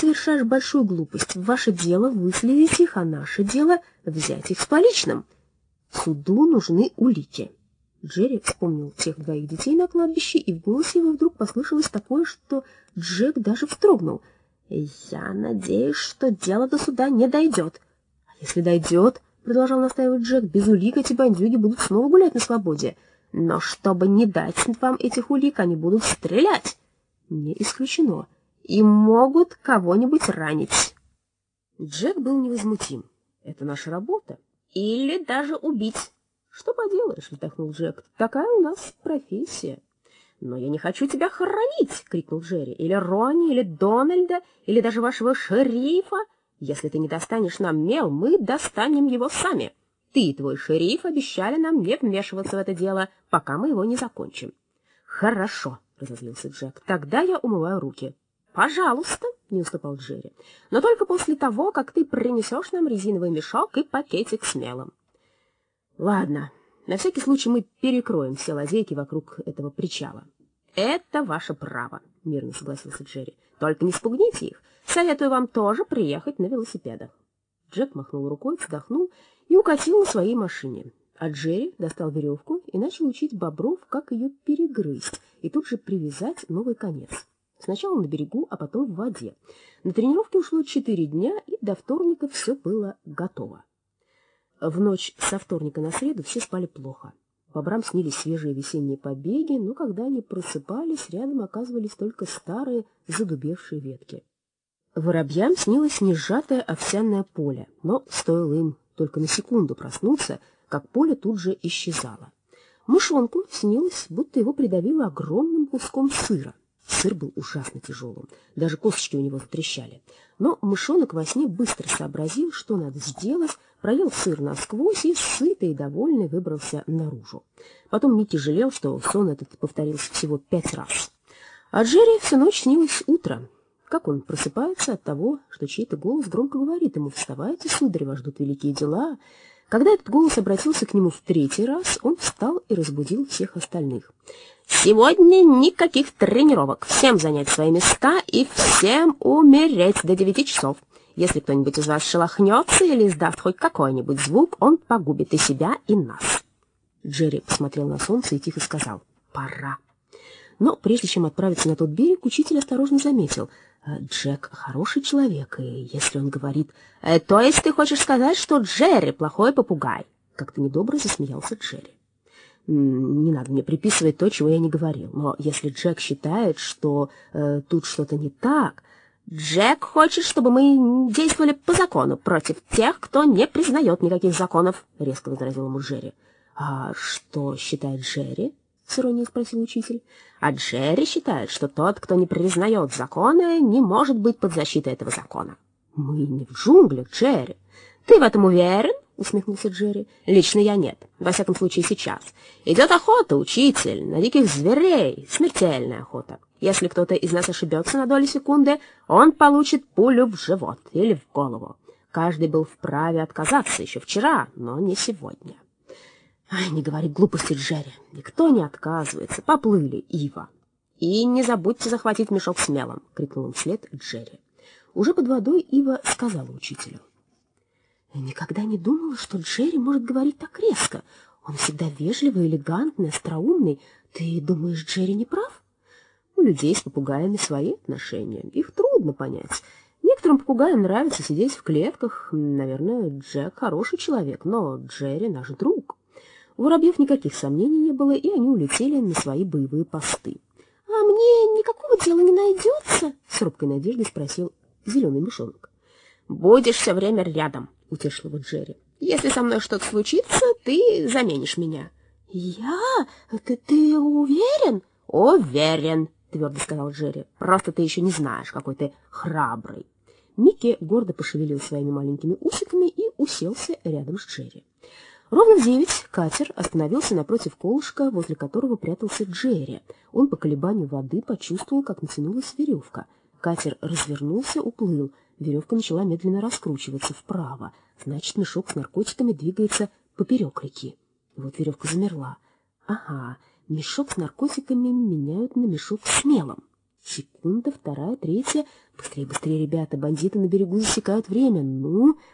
совершаешь большую глупость. Ваше дело выследить их, а наше дело взять их с поличным. Суду нужны улики. Джерри вспомнил тех двоих детей на кладбище, и в голосе его вдруг послышалось такое, что Джек даже вздрогнул. «Я надеюсь, что дело до суда не дойдет». «А если дойдет?» — продолжал настаивать Джек. «Без улик эти бандюги будут снова гулять на свободе. Но чтобы не дать вам этих улик, они будут стрелять». «Не исключено. И могут кого-нибудь ранить». Джек был невозмутим. «Это наша работа. Или даже убить». Что поделаешь, вздохнул Джек. Такая у нас профессия. Но я не хочу тебя хоронить, крикнул Джерри. Или Ронни, или Дональда, или даже вашего шерифа. Если ты не достанешь нам мел, мы достанем его сами. Ты и твой шериф обещали нам не вмешиваться в это дело, пока мы его не закончим. Хорошо, разозлился Джек. Тогда я умываю руки. Пожалуйста, не уступал Джерри. Но только после того, как ты принесешь нам резиновый мешок и пакетик с мелом. Ладно, на всякий случай мы перекроем все лазейки вокруг этого причала. Это ваше право, мирно согласился Джерри. Только не спугните их. Советую вам тоже приехать на велосипедах. Джек махнул рукой, вздохнул и укатил на своей машине. А Джерри достал веревку и начал учить бобров, как ее перегрызть, и тут же привязать новый конец. Сначала на берегу, а потом в воде. На тренировке ушло четыре дня, и до вторника все было готово. В ночь со вторника на среду все спали плохо. Бобрам снились свежие весенние побеги, но когда они просыпались, рядом оказывались только старые задубевшие ветки. Воробьям снилось несжатое овсяное поле, но стоило им только на секунду проснуться, как поле тут же исчезало. Мышонку снилось, будто его придавило огромным куском сыра. Сыр был ужасно тяжелым, даже косточки у него затрещали. Но мышонок во сне быстро сообразил, что надо сделать, проел сыр насквозь и, сытый и довольный, выбрался наружу. Потом Микки жалел, что сон этот повторился всего пять раз. А Джерри всю ночь снилось утро. Как он просыпается от того, что чей-то голос громко говорит ему «Вставайте, сударь, вас ждут великие дела». Когда этот голос обратился к нему в третий раз, он встал и разбудил всех остальных. Сегодня никаких тренировок. Всем занять свои места и всем умереть до девяти часов. Если кто-нибудь из вас шелохнется или издаст хоть какой-нибудь звук, он погубит и себя, и нас. Джерри посмотрел на солнце и тихо сказал «Пора». Но прежде чем отправиться на тот берег, учитель осторожно заметил «Э, Джек хороший человек, и если он говорит «Э, «То есть ты хочешь сказать, что Джерри плохой попугай?» Как-то недобро засмеялся Джерри. Не надо мне приписывать то, чего я не говорил. Но если Джек считает, что э, тут что-то не так... Джек хочет, чтобы мы действовали по закону против тех, кто не признает никаких законов, — резко возразил ему Джерри. — А что считает Джерри? — с иронией спросил учитель. — А Джерри считает, что тот, кто не признает законы, не может быть под защитой этого закона. — Мы не в джунглях, Джерри. Ты в этом уверен? усмехнулся Джерри. Лично я нет, во всяком случае сейчас. Идет охота, учитель, на диких зверей, смертельная охота. Если кто-то из нас ошибется на долю секунды, он получит пулю в живот или в голову. Каждый был вправе отказаться еще вчера, но не сегодня. Ай, не говори глупости, Джерри. Никто не отказывается. Поплыли, Ива. И не забудьте захватить мешок с мелом, крикнул им вслед Джерри. Уже под водой Ива сказала учителю: я никогда не думала, что Джерри может говорить так резко. Он всегда вежливый, элегантный, остроумный. Ты думаешь, Джерри не прав? У людей с попугаями свои отношения. Их трудно понять. Некоторым попугаям нравится сидеть в клетках. Наверное, Джек хороший человек, но Джерри наш друг. У воробьев никаких сомнений не было, и они улетели на свои боевые посты. — А мне никакого дела не найдется? — с робкой надеждой спросил зеленый мышонок. — Будешь все время рядом, — утешил его Джерри. «Если со мной что-то случится, ты заменишь меня». «Я? Ты, ты уверен?» «Уверен», — твердо сказал Джерри. «Просто ты еще не знаешь, какой ты храбрый». Микки гордо пошевелил своими маленькими усиками и уселся рядом с Джерри. Ровно в девять катер остановился напротив колышка, возле которого прятался Джерри. Он по колебанию воды почувствовал, как натянулась веревка. Катер развернулся, уплыл. Веревка начала медленно раскручиваться вправо. Значит, мешок с наркотиками двигается поперек реки. Вот веревка замерла. Ага, мешок с наркотиками меняют на мешок с мелом. Секунда, вторая, третья. Быстрее, быстрее, ребята, бандиты на берегу засекают время. Ну,